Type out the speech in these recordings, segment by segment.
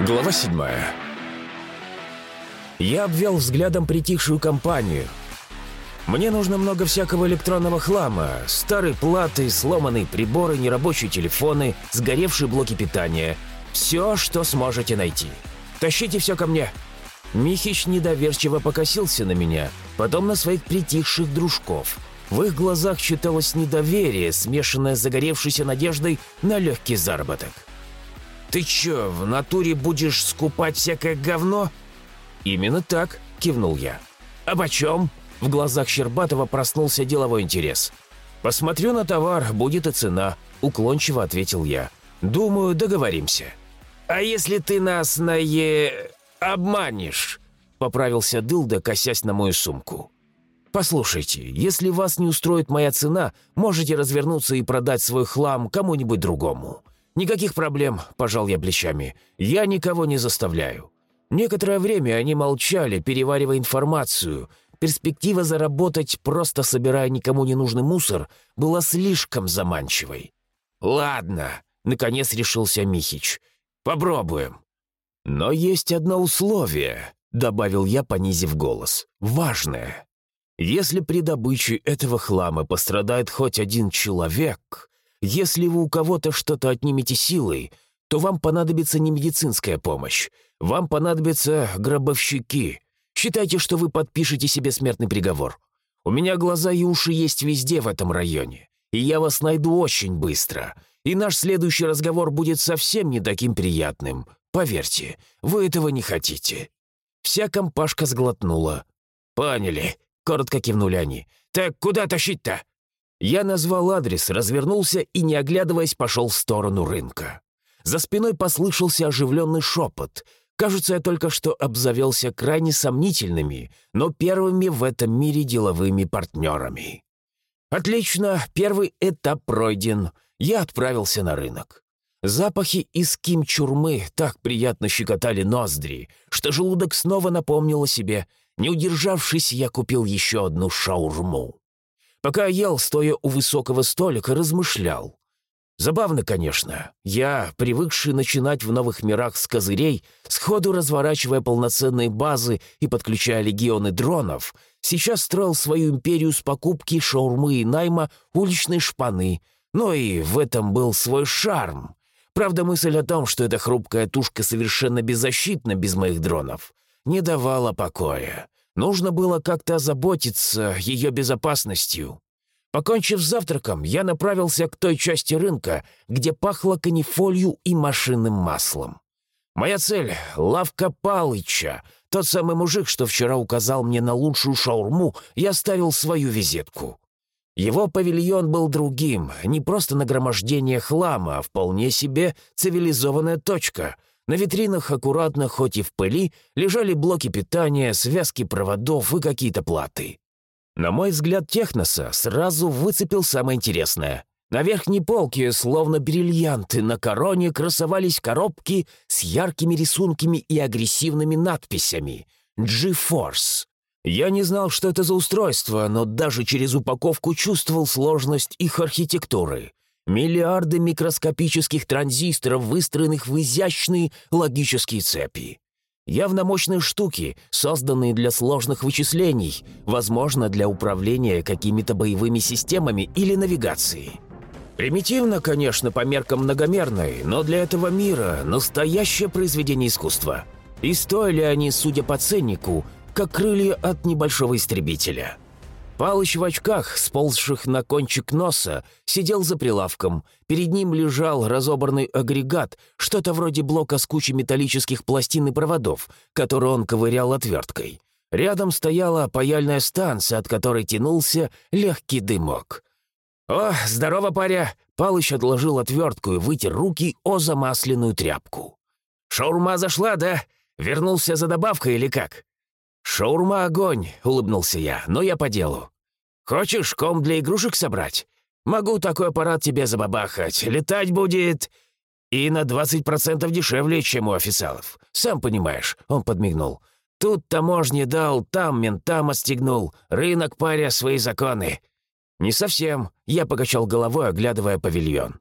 Глава 7 Я обвел взглядом притихшую компанию. Мне нужно много всякого электронного хлама. Старые платы, сломанные приборы, нерабочие телефоны, сгоревшие блоки питания. Все, что сможете найти. Тащите все ко мне. Михич недоверчиво покосился на меня, потом на своих притихших дружков. В их глазах читалось недоверие, смешанное с загоревшейся надеждой на легкий заработок. «Ты чё, в натуре будешь скупать всякое говно?» «Именно так», — кивнул я. «А почем?» В глазах Щербатова проснулся деловой интерес. «Посмотрю на товар, будет и цена», — уклончиво ответил я. «Думаю, договоримся». «А если ты нас на е... обманешь?» — поправился Дылда, косясь на мою сумку. «Послушайте, если вас не устроит моя цена, можете развернуться и продать свой хлам кому-нибудь другому. «Никаких проблем», – пожал я плечами. «Я никого не заставляю». Некоторое время они молчали, переваривая информацию. Перспектива заработать, просто собирая никому не нужный мусор, была слишком заманчивой. «Ладно», — наконец решился Михич. «Попробуем». «Но есть одно условие», — добавил я, понизив голос. «Важное. Если при добыче этого хлама пострадает хоть один человек, если вы у кого-то что-то отнимете силой, то вам понадобится не медицинская помощь. Вам понадобятся гробовщики. Считайте, что вы подпишете себе смертный приговор. У меня глаза и уши есть везде в этом районе. И я вас найду очень быстро. И наш следующий разговор будет совсем не таким приятным. Поверьте, вы этого не хотите». Вся компашка сглотнула. «Поняли», — коротко кивнули они. «Так куда тащить-то?» Я назвал адрес, развернулся и, не оглядываясь, пошел в сторону рынка. За спиной послышался оживленный шепот. Кажется, я только что обзавелся крайне сомнительными, но первыми в этом мире деловыми партнерами. Отлично, первый этап пройден. Я отправился на рынок. Запахи из кимчурмы так приятно щекотали ноздри, что желудок снова напомнил о себе. Не удержавшись, я купил еще одну шаурму. Пока ел, стоя у высокого столика, размышлял. Забавно, конечно. Я, привыкший начинать в новых мирах с козырей, сходу разворачивая полноценные базы и подключая легионы дронов, сейчас строил свою империю с покупки шаурмы и найма уличной шпаны. Но и в этом был свой шарм. Правда, мысль о том, что эта хрупкая тушка совершенно беззащитна без моих дронов, не давала покоя. Нужно было как-то озаботиться ее безопасностью. Покончив с завтраком, я направился к той части рынка, где пахло канифолью и машинным маслом. Моя цель — лавка Палыча, тот самый мужик, что вчера указал мне на лучшую шаурму и оставил свою визитку. Его павильон был другим, не просто нагромождение хлама, а вполне себе цивилизованная точка — на витринах аккуратно, хоть и в пыли, лежали блоки питания, связки проводов и какие-то платы. На мой взгляд техноса сразу выцепил самое интересное. На верхней полке, словно бриллианты, на короне красовались коробки с яркими рисунками и агрессивными надписями «G-Force». Я не знал, что это за устройство, но даже через упаковку чувствовал сложность их архитектуры. Миллиарды микроскопических транзисторов, выстроенных в изящные логические цепи. Явно мощные штуки, созданные для сложных вычислений, возможно, для управления какими-то боевыми системами или навигацией. Примитивно, конечно, по меркам многомерной, но для этого мира настоящее произведение искусства. И стоили они, судя по ценнику, как крылья от небольшого истребителя. Палыч в очках, сползших на кончик носа, сидел за прилавком. Перед ним лежал разобранный агрегат, что-то вроде блока с кучей металлических пластин и проводов, который он ковырял отверткой. Рядом стояла паяльная станция, от которой тянулся легкий дымок. «О, здорово, паря!» Палыч отложил отвертку и вытер руки о замасленную тряпку. «Шаурма зашла, да? Вернулся за добавкой или как?» «Шаурма — огонь!» — улыбнулся я, но я по делу. «Хочешь ком для игрушек собрать? Могу такой аппарат тебе забабахать. Летать будет...» «И на 20% дешевле, чем у официалов. Сам понимаешь», — он подмигнул. «Тут таможни дал, там ментам отстегнул. Рынок, паря, свои законы». «Не совсем», — я покачал головой, оглядывая павильон.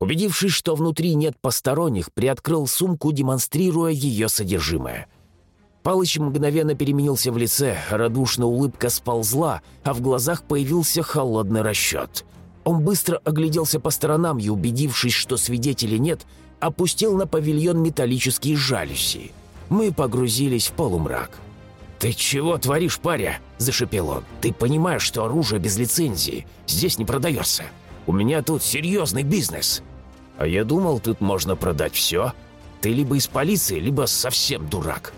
Убедившись, что внутри нет посторонних, приоткрыл сумку, демонстрируя ее содержимое. Палыч мгновенно переменился в лице, радушная улыбка сползла, а в глазах появился холодный расчет. Он быстро огляделся по сторонам и, убедившись, что свидетелей нет, опустил на павильон металлические жалюзи. Мы погрузились в полумрак. «Ты чего творишь, паря?» – зашипел он. «Ты понимаешь, что оружие без лицензии здесь не продается? У меня тут серьезный бизнес». «А я думал, тут можно продать все. Ты либо из полиции, либо совсем дурак».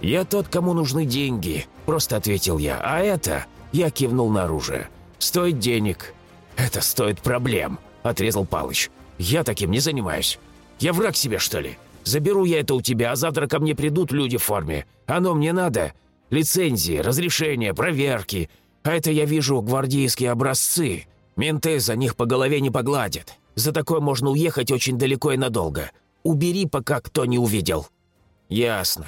«Я тот, кому нужны деньги», – просто ответил я. «А это...» – я кивнул на оружие. «Стоит денег». «Это стоит проблем», – отрезал Палыч. «Я таким не занимаюсь. Я враг себе, что ли? Заберу я это у тебя, а завтра ко мне придут люди в форме. Оно мне надо? Лицензии, разрешения, проверки. А это я вижу гвардейские образцы. Менты за них по голове не погладят. За такое можно уехать очень далеко и надолго. Убери, пока кто не увидел». «Ясно.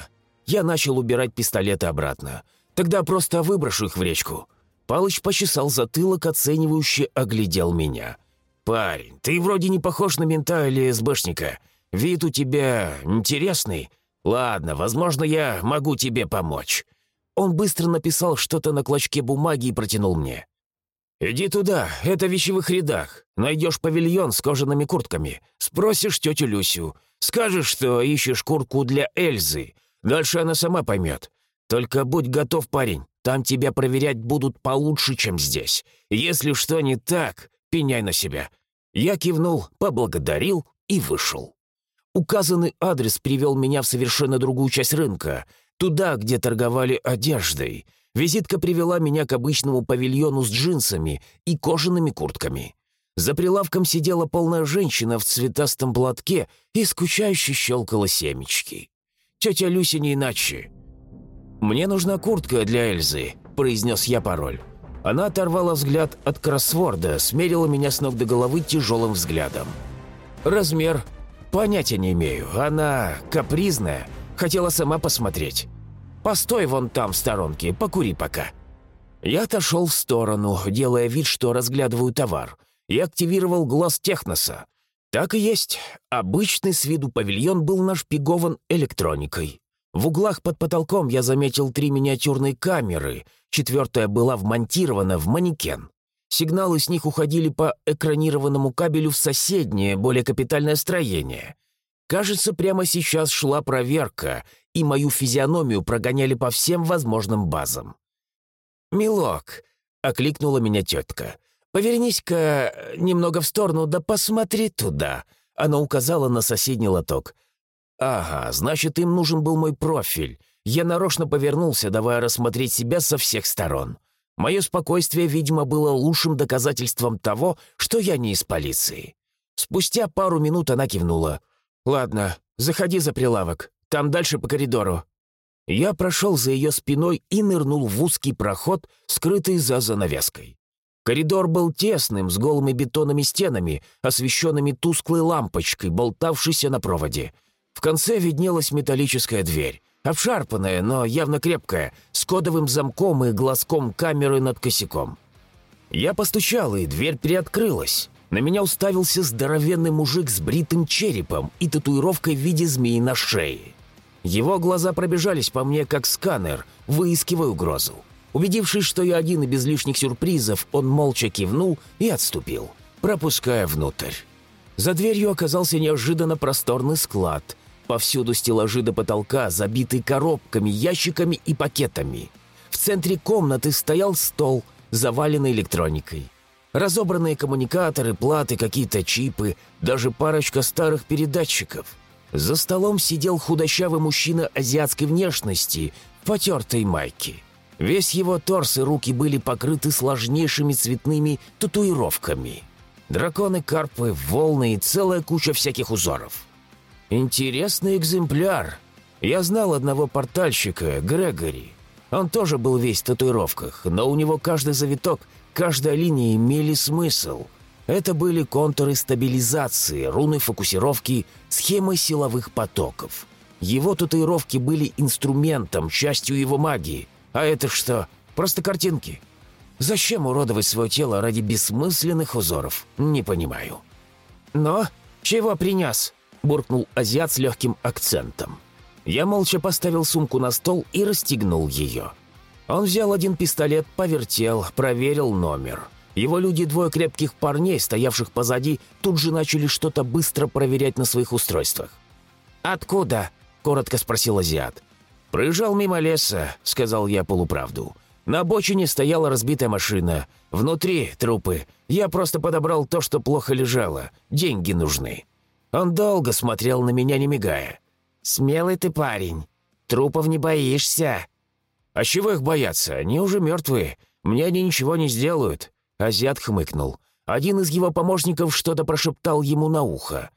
Я начал убирать пистолеты обратно. Тогда просто выброшу их в речку». Палыч почесал затылок, оценивающе оглядел меня. «Парень, ты вроде не похож на мента или СБшника. Вид у тебя интересный. Ладно, возможно, я могу тебе помочь». Он быстро написал что-то на клочке бумаги и протянул мне. «Иди туда, это в вещевых рядах. Найдешь павильон с кожаными куртками. Спросишь тетю Люсю. Скажешь, что ищешь куртку для Эльзы. Дальше она сама поймет. Только будь готов, парень. Там тебя проверять будут получше, чем здесь. Если что не так, пеняй на себя». Я кивнул, поблагодарил и вышел. Указанный адрес привел меня в совершенно другую часть рынка, туда, где торговали одеждой. Визитка привела меня к обычному павильону с джинсами и кожаными куртками. За прилавком сидела полная женщина в цветастом платке и скучающе щелкала семечки. Тетя Люся не иначе. «Мне нужна куртка для Эльзы», — произнес я пароль. Она оторвала взгляд от кроссворда, смерила меня с ног до головы тяжелым взглядом. «Размер? Понятия не имею. Она капризная. Хотела сама посмотреть. Постой вон там в сторонке, покури пока». Я отошел в сторону, делая вид, что разглядываю товар, и активировал глаз Техноса. Так и есть. Обычный с виду павильон был нашпигован электроникой. В углах под потолком я заметил три миниатюрные камеры, четвертая была вмонтирована в манекен. Сигналы с них уходили по экранированному кабелю в соседнее, более капитальное строение. Кажется, прямо сейчас шла проверка, и мою физиономию прогоняли по всем возможным базам. «Милок», — окликнула меня тетка, — «повернись-ка немного в сторону, да посмотри туда». Она указала на соседний лоток. «Ага, значит, им нужен был мой профиль. Я нарочно повернулся, давая рассмотреть себя со всех сторон. Мое спокойствие, видимо, было лучшим доказательством того, что я не из полиции. Спустя пару минут она кивнула. «Ладно, заходи за прилавок. Там дальше по коридору». Я прошел за ее спиной и нырнул в узкий проход, скрытый за занавеской. Коридор был тесным, с голыми бетонными стенами, освещенными тусклой лампочкой, болтавшейся на проводе. В конце виднелась металлическая дверь, обшарпанная, но явно крепкая, с кодовым замком и глазком камеры над косяком. Я постучал, и дверь приоткрылась. На меня уставился здоровенный мужик с бритым черепом и татуировкой в виде змеи на шее. Его глаза пробежались по мне, как сканер, выискивая угрозу. Убедившись, что я один и без лишних сюрпризов, он молча кивнул и отступил, пропуская внутрь. За дверью оказался неожиданно просторный склад, Повсюду стеллажи до потолка, забитые коробками, ящиками и пакетами. В центре комнаты стоял стол, заваленный электроникой. Разобранные коммуникаторы, платы, какие-то чипы, даже парочка старых передатчиков. За столом сидел худощавый мужчина азиатской внешности в потертой майке. Весь его торс и руки были покрыты сложнейшими цветными татуировками. Драконы, карпы, волны и целая куча всяких узоров. «Интересный экземпляр. Я знал одного портальщика, Грегори. Он тоже был весь в татуировках, но у него каждый завиток, каждая линия имели смысл. Это были контуры стабилизации, руны фокусировки, схемы силовых потоков. Его татуировки были инструментом, частью его магии. А это что? Просто картинки. Зачем уродовать свое тело ради бессмысленных узоров? Не понимаю. Но «Чего принес?» – буркнул азиат с легким акцентом. Я молча поставил сумку на стол и расстегнул ее. Он взял один пистолет, повертел, проверил номер. Его люди, двое крепких парней, стоявших позади, тут же начали что-то быстро проверять на своих устройствах. «Откуда?» – коротко спросил азиат. «Проезжал мимо леса», – сказал я полуправду. «На обочине стояла разбитая машина. Внутри трупы. Я просто подобрал то, что плохо лежало. Деньги нужны». Он долго смотрел на меня, не мигая. «Смелый ты парень. Трупов не боишься». «А чего их бояться? Они уже мертвые. Мне они ничего не сделают». Азиат хмыкнул. Один из его помощников что-то прошептал ему на ухо.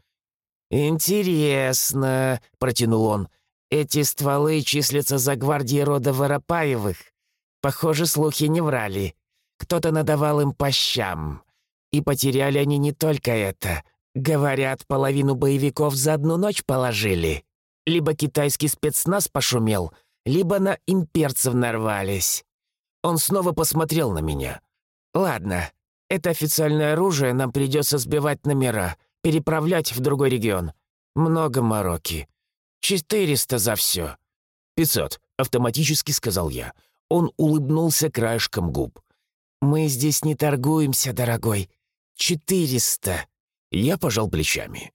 «Интересно», — протянул он. «Эти стволы числятся за гвардией рода Воропаевых. Похоже, слухи не врали. Кто-то надавал им по щам. И потеряли они не только это. Говорят, половину боевиков за одну ночь положили. Либо китайский спецназ пошумел, либо на имперцев нарвались. Он снова посмотрел на меня. «Ладно, это официальное оружие, нам придется сбивать номера, переправлять в другой регион. Много мороки. Четыреста за все». «Пятьсот», — автоматически сказал я. Он улыбнулся краешком губ. «Мы здесь не торгуемся, дорогой. Четыреста». Я пожал плечами.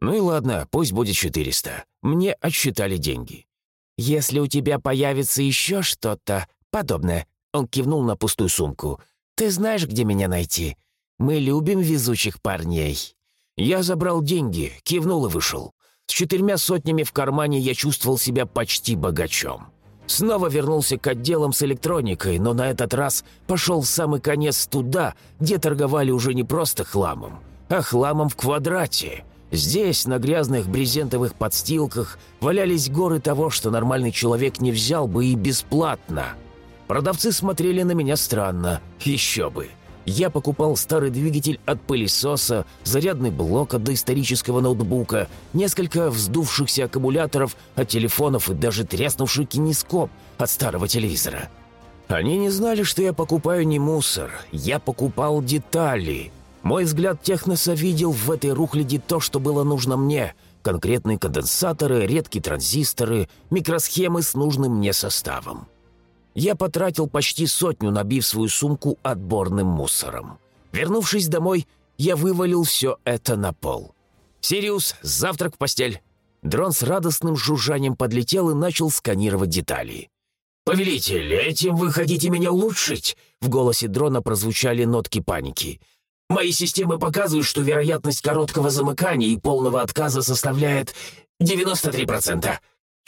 «Ну и ладно, пусть будет четыреста. Мне отсчитали деньги». «Если у тебя появится еще что-то подобное», — он кивнул на пустую сумку, «ты знаешь, где меня найти? Мы любим везучих парней». Я забрал деньги, кивнул и вышел. С четырьмя сотнями в кармане я чувствовал себя почти богачом. Снова вернулся к отделам с электроникой, но на этот раз пошел в самый конец туда, где торговали уже не просто хламом, а хламом в квадрате. Здесь, на грязных брезентовых подстилках, валялись горы того, что нормальный человек не взял бы и бесплатно. Продавцы смотрели на меня странно. Еще бы. Я покупал старый двигатель от пылесоса, зарядный блок от доисторического ноутбука, несколько вздувшихся аккумуляторов от телефонов и даже треснувший кинескоп от старого телевизора. Они не знали, что я покупаю не мусор, я покупал детали – мой взгляд техноса видел в этой рухляди то, что было нужно мне. Конкретные конденсаторы, редкие транзисторы, микросхемы с нужным мне составом. Я потратил почти сотню, набив свою сумку отборным мусором. Вернувшись домой, я вывалил все это на пол. «Сириус, завтрак в постель!» Дрон с радостным жужжанием подлетел и начал сканировать детали. «Повелитель, этим вы хотите меня улучшить?» В голосе дрона прозвучали нотки паники. Мои системы показывают, что вероятность короткого замыкания и полного отказа составляет 93%.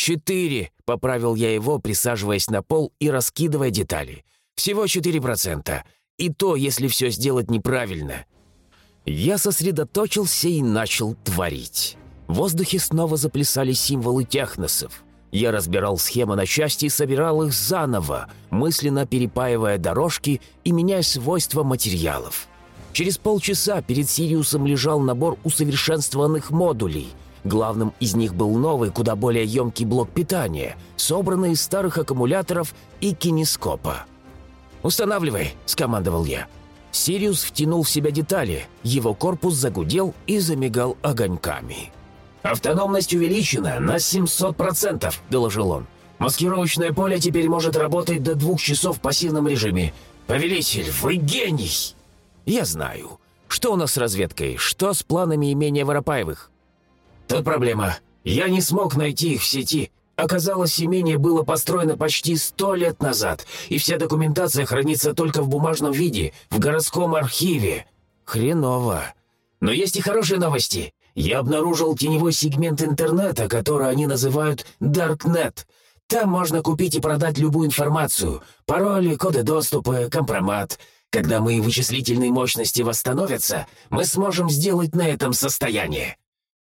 «Четыре», — поправил я его, присаживаясь на пол и раскидывая детали. «Всего 4%. И то, если все сделать неправильно». Я сосредоточился и начал творить. В воздухе снова заплясали символы техносов. Я разбирал схемы на части и собирал их заново, мысленно перепаивая дорожки и меняя свойства материалов. Через полчаса перед Сириусом лежал набор усовершенствованных модулей. Главным из них был новый, куда более емкий блок питания, собранный из старых аккумуляторов и кинескопа. «Устанавливай», — скомандовал я. Сириус втянул в себя детали, его корпус загудел и замигал огоньками. «Автономность увеличена на 700%, — доложил он. «Маскировочное поле теперь может работать до двух часов в пассивном режиме. Повелитель, вы гений!» «Я знаю. Что у нас с разведкой? Что с планами имения Воропаевых?» «Тут проблема. Я не смог найти их в сети. Оказалось, имение было построено почти сто лет назад, и вся документация хранится только в бумажном виде, в городском архиве. Хреново. Но есть и хорошие новости. Я обнаружил теневой сегмент интернета, который они называют Darknet. Там можно купить и продать любую информацию. Пароли, коды доступа, компромат. Когда мои вычислительные мощности восстановятся, мы сможем сделать на этом состояние».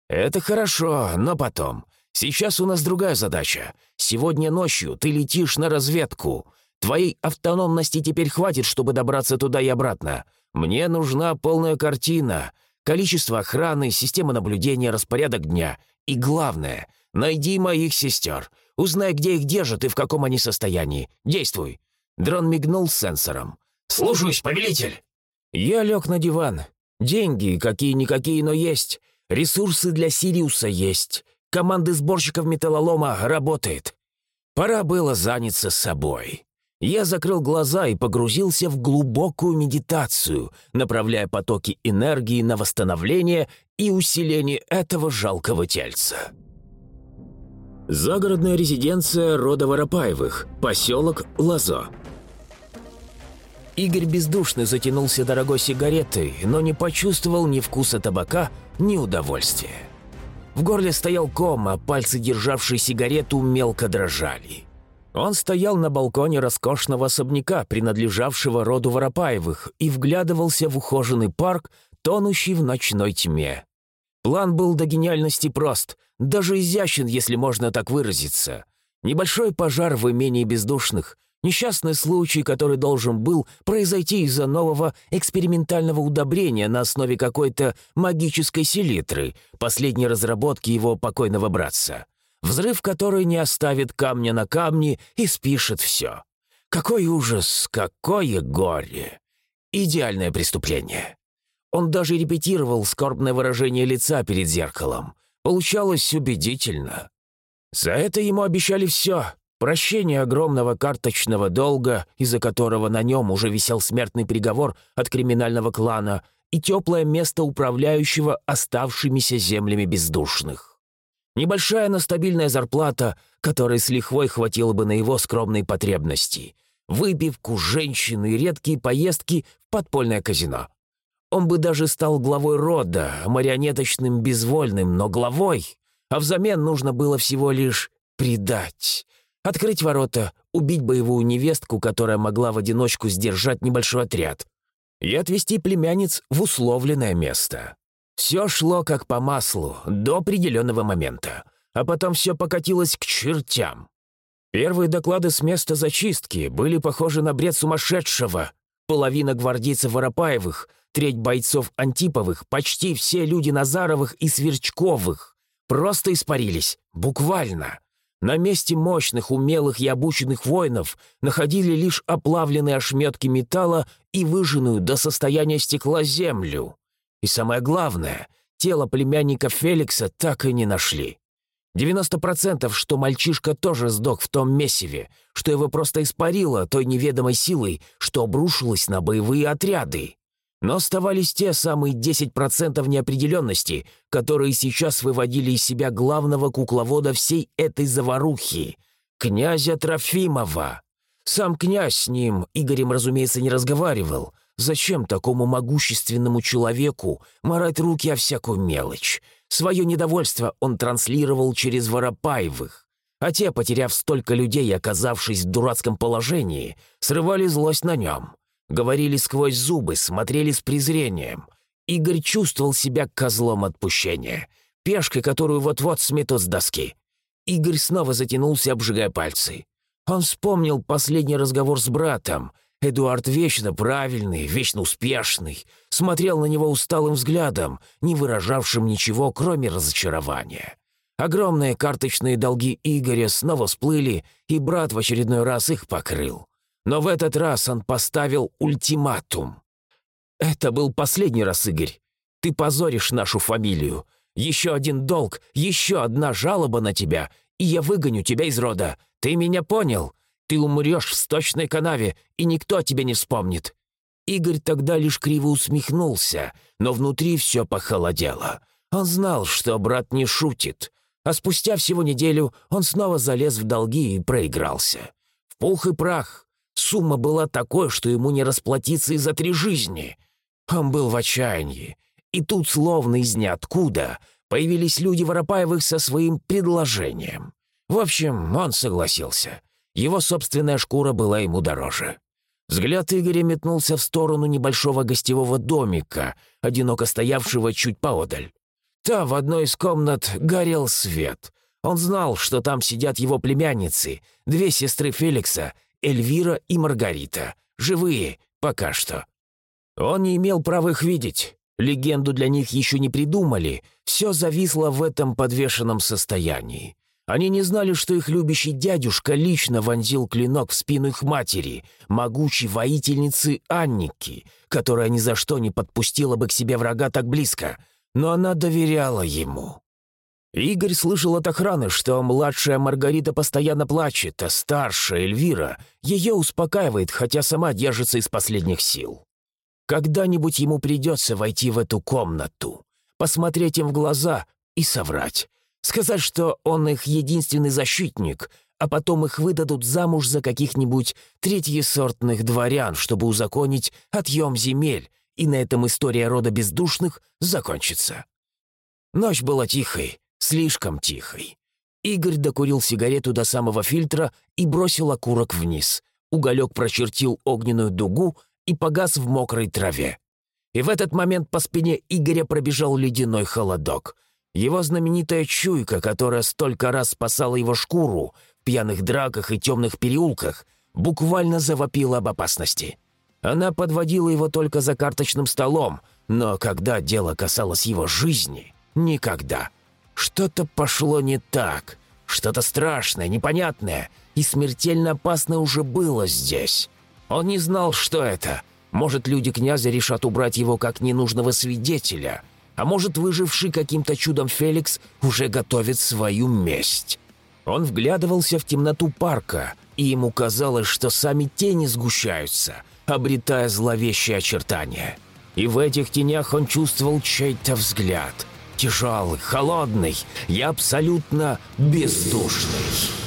«Это хорошо, но потом. Сейчас у нас другая задача. Сегодня ночью ты летишь на разведку. Твоей автономности теперь хватит, чтобы добраться туда и обратно. Мне нужна полная картина. Количество охраны, система наблюдения, распорядок дня. И главное, найди моих сестер. Узнай, где их держат и в каком они состоянии. Действуй». Дрон мигнул сенсором. «Слушаюсь, повелитель!» Я лег на диван. Деньги, какие-никакие, но есть. Ресурсы для Сириуса есть. Команды сборщиков металлолома работает. Пора было заняться собой. Я закрыл глаза и погрузился в глубокую медитацию, направляя потоки энергии на восстановление и усиление этого жалкого тельца. Загородная резиденция рода Воропаевых, поселок Лазо. Игорь бездушно затянулся дорогой сигаретой, но не почувствовал ни вкуса табака, ни удовольствия. В горле стоял ком, а пальцы, державшие сигарету, мелко дрожали. Он стоял на балконе роскошного особняка, принадлежавшего роду Воропаевых, и вглядывался в ухоженный парк, тонущий в ночной тьме. План был до гениальности прост, даже изящен, если можно так выразиться. Небольшой пожар в имении бездушных, несчастный случай, который должен был произойти из-за нового экспериментального удобрения на основе какой-то магической селитры, последней разработки его покойного братца. Взрыв, который не оставит камня на камне и спишет все. Какой ужас, какое горе! Идеальное преступление. Он даже репетировал скорбное выражение лица перед зеркалом. Получалось убедительно. За это ему обещали все. Прощение огромного карточного долга, из-за которого на нем уже висел смертный приговор от криминального клана, и теплое место управляющего оставшимися землями бездушных. Небольшая, но стабильная зарплата, которой с лихвой хватило бы на его скромные потребности. Выпивку, женщины и редкие поездки в подпольное казино. Он бы даже стал главой рода, марионеточным безвольным, но главой. А взамен нужно было всего лишь предать. Открыть ворота, убить боевую невестку, которая могла в одиночку сдержать небольшой отряд. И отвезти племянниц в условленное место. Все шло как по маслу до определенного момента, а потом все покатилось к чертям. Первые доклады с места зачистки были похожи на бред сумасшедшего. Половина гвардейцев Воропаевых, треть бойцов Антиповых, почти все люди Назаровых и Сверчковых просто испарились, буквально. На месте мощных, умелых и обученных воинов находили лишь оплавленные ошметки металла и выжженную до состояния стекла землю. И самое главное, тело племянника Феликса так и не нашли. 90% что мальчишка тоже сдох в том месиве, что его просто испарило той неведомой силой, что обрушилось на боевые отряды. Но оставались те самые 10% неопределенности, которые сейчас выводили из себя главного кукловода всей этой заварухи — князя Трофимова. Сам князь с ним, Игорем, разумеется, не разговаривал — Зачем такому могущественному человеку морать руки о всякую мелочь? Свое недовольство он транслировал через Воропаевых. А те, потеряв столько людей и оказавшись в дурацком положении, срывали злость на нем. Говорили сквозь зубы, смотрели с презрением. Игорь чувствовал себя козлом отпущения, пешкой, которую вот-вот сметут с доски. Игорь снова затянулся, обжигая пальцы. Он вспомнил последний разговор с братом — Эдуард вечно правильный, вечно успешный, смотрел на него усталым взглядом, не выражавшим ничего, кроме разочарования. Огромные карточные долги Игоря снова всплыли, и брат в очередной раз их покрыл. Но в этот раз он поставил ультиматум. «Это был последний раз, Игорь. Ты позоришь нашу фамилию. Еще один долг, еще одна жалоба на тебя, и я выгоню тебя из рода. Ты меня понял? Ты умрешь в сточной канаве, и никто о тебе не вспомнит». Игорь тогда лишь криво усмехнулся, но внутри все похолодело. Он знал, что брат не шутит. А спустя всего неделю он снова залез в долги и проигрался. В пух и прах. Сумма была такой, что ему не расплатиться и за три жизни. Он был в отчаянии. И тут, словно из ниоткуда, появились люди Воропаевых со своим предложением. В общем, он согласился. Его собственная шкура была ему дороже. Взгляд Игоря метнулся в сторону небольшого гостевого домика, одиноко стоявшего чуть поодаль. Там в одной из комнат горел свет. Он знал, что там сидят его племянницы, две сестры Феликса, Эльвира и Маргарита, живые пока что. Он не имел права их видеть. Легенду для них еще не придумали, все зависло в этом подвешенном состоянии. Они не знали, что их любящий дядюшка лично вонзил клинок в спину их матери, могучей воительницы Анники, которая ни за что не подпустила бы к себе врага так близко. но она доверяла ему. Игорь слышал от охраны, что младшая Маргарита постоянно плачет, а старшая Эльвира ее успокаивает, хотя сама держится из последних сил. Когда-нибудь ему придется войти в эту комнату, посмотреть им в глаза и соврать. Сказать, что он их единственный защитник, а потом их выдадут замуж за каких-нибудь третьесортных дворян, чтобы узаконить отъем земель, и на этом история рода бездушных закончится. Ночь была тихой, слишком тихой. Игорь докурил сигарету до самого фильтра и бросил окурок вниз. Уголек прочертил огненную дугу и погас в мокрой траве. И в этот момент по спине Игоря пробежал ледяной холодок — его знаменитая чуйка, которая столько раз спасала его шкуру в пьяных драках и темных переулках, буквально завопила об опасности. Она подводила его только за карточным столом, но когда дело касалось его жизни, никогда. Что-то пошло не так, что-то страшное, непонятное и смертельно опасное уже было здесь. Он не знал, что это. Может, люди князя решат убрать его как ненужного свидетеля — а может, выживший каким-то чудом Феликс уже готовит свою месть. Он вглядывался в темноту парка, и ему казалось, что сами тени сгущаются, обретая зловещие очертания. И в этих тенях он чувствовал чей-то взгляд. Тяжелый, холодный и абсолютно бездушный.